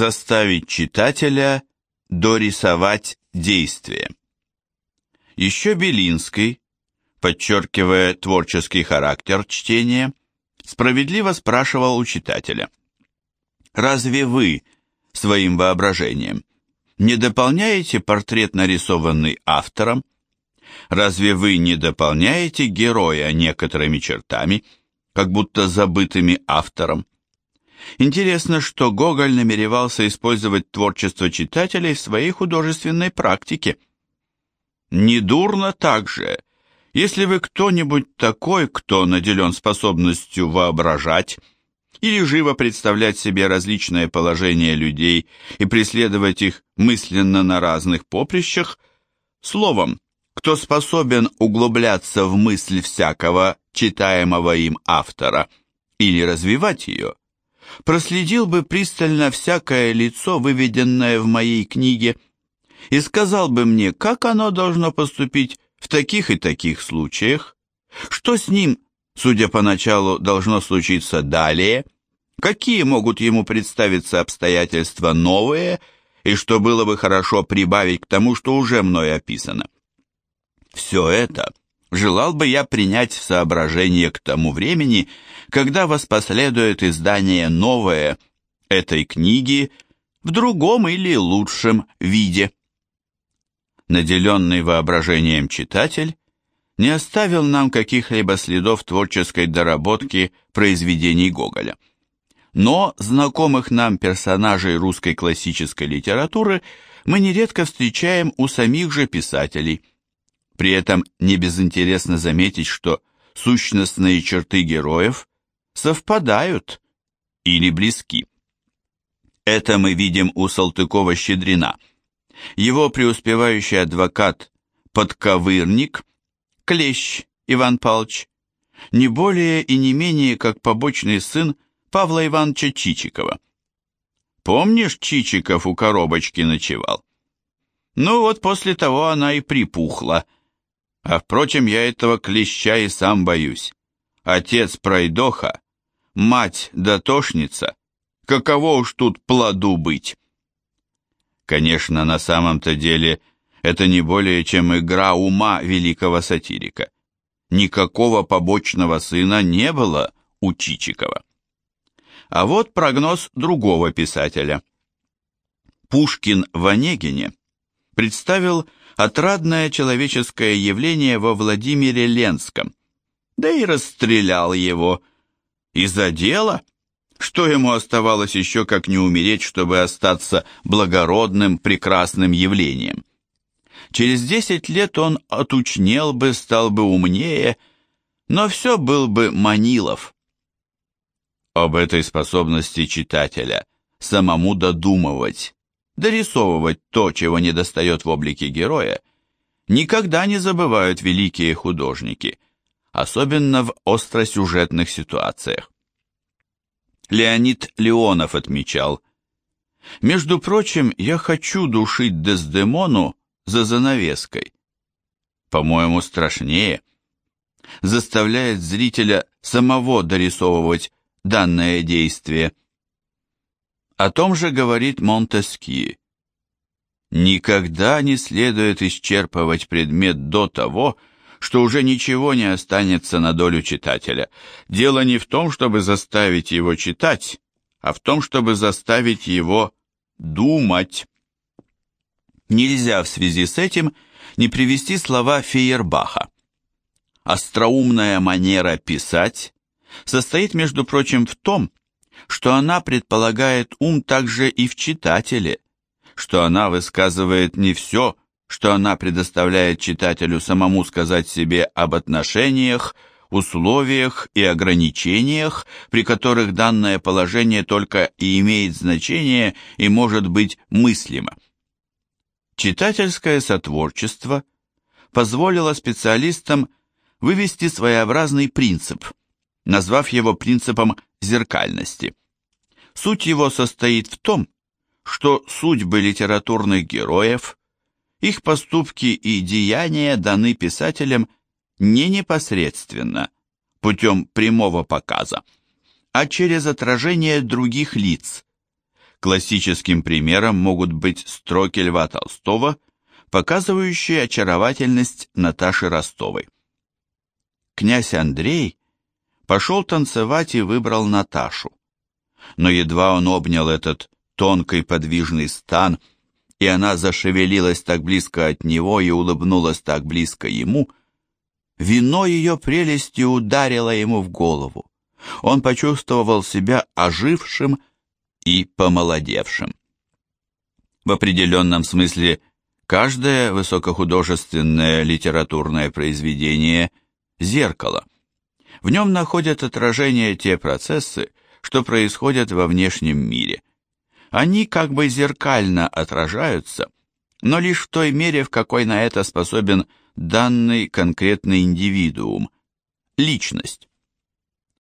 Заставить читателя дорисовать действие. Еще Белинский, подчеркивая творческий характер чтения, справедливо спрашивал у читателя, «Разве вы своим воображением не дополняете портрет, нарисованный автором? Разве вы не дополняете героя некоторыми чертами, как будто забытыми автором? Интересно, что Гоголь намеревался использовать творчество читателей в своей художественной практике. Недурно также, если вы кто-нибудь такой, кто наделен способностью воображать или живо представлять себе различные положения людей и преследовать их мысленно на разных поприщах, словом, кто способен углубляться в мысль всякого читаемого им автора или развивать ее, проследил бы пристально всякое лицо, выведенное в моей книге, и сказал бы мне, как оно должно поступить в таких и таких случаях, что с ним, судя по началу, должно случиться далее, какие могут ему представиться обстоятельства новые, и что было бы хорошо прибавить к тому, что уже мной описано. Все это желал бы я принять соображение к тому времени, когда воспоследует издание новое этой книги в другом или лучшем виде. Наделенный воображением читатель не оставил нам каких-либо следов творческой доработки произведений Гоголя. Но знакомых нам персонажей русской классической литературы мы нередко встречаем у самих же писателей. При этом не безинтересно заметить, что сущностные черты героев совпадают или близки. Это мы видим у Салтыкова-Щедрина. Его преуспевающий адвокат подковырник, клещ Иван Павлович, не более и не менее как побочный сын Павла Ивановича Чичикова. Помнишь, Чичиков у коробочки ночевал? Ну вот после того она и припухла. А впрочем, я этого клеща и сам боюсь. Отец пройдоха, мать дотошница, каково уж тут плоду быть? Конечно, на самом-то деле это не более чем игра ума великого сатирика. Никакого побочного сына не было у Чичикова. А вот прогноз другого писателя. Пушкин в Онегине представил отрадное человеческое явление во Владимире Ленском, да и расстрелял его. И за дело? Что ему оставалось еще, как не умереть, чтобы остаться благородным, прекрасным явлением? Через десять лет он отучнел бы, стал бы умнее, но все был бы Манилов. Об этой способности читателя самому додумывать, дорисовывать то, чего недостает в облике героя, никогда не забывают великие художники – особенно в остросюжетных ситуациях. Леонид Леонов отмечал, «Между прочим, я хочу душить Дездемону за занавеской. По-моему, страшнее. Заставляет зрителя самого дорисовывать данное действие. О том же говорит Монтескье. Никогда не следует исчерпывать предмет до того, что уже ничего не останется на долю читателя. Дело не в том, чтобы заставить его читать, а в том, чтобы заставить его думать. Нельзя в связи с этим не привести слова Фейербаха. Остроумная манера писать состоит, между прочим, в том, что она предполагает ум также и в читателе, что она высказывает не все, что она предоставляет читателю самому сказать себе об отношениях, условиях и ограничениях, при которых данное положение только и имеет значение и может быть мыслимо. Читательское сотворчество позволило специалистам вывести своеобразный принцип, назвав его принципом зеркальности. Суть его состоит в том, что судьбы литературных героев – их поступки и деяния даны писателям не непосредственно, путем прямого показа, а через отражение других лиц, Классическим примером могут быть строки Льва Толстого, показывающие очаровательность Наташи Ростовой. Князь Андрей пошел танцевать и выбрал Наташу. Но едва он обнял этот тонкий подвижный стан, и она зашевелилась так близко от него и улыбнулась так близко ему, вино ее прелести ударило ему в голову. Он почувствовал себя ожившим и помолодевшим. В определенном смысле каждое высокохудожественное литературное произведение – зеркало. В нем находят отражение те процессы, что происходят во внешнем мире. Они как бы зеркально отражаются, но лишь в той мере, в какой на это способен данный конкретный индивидуум, личность.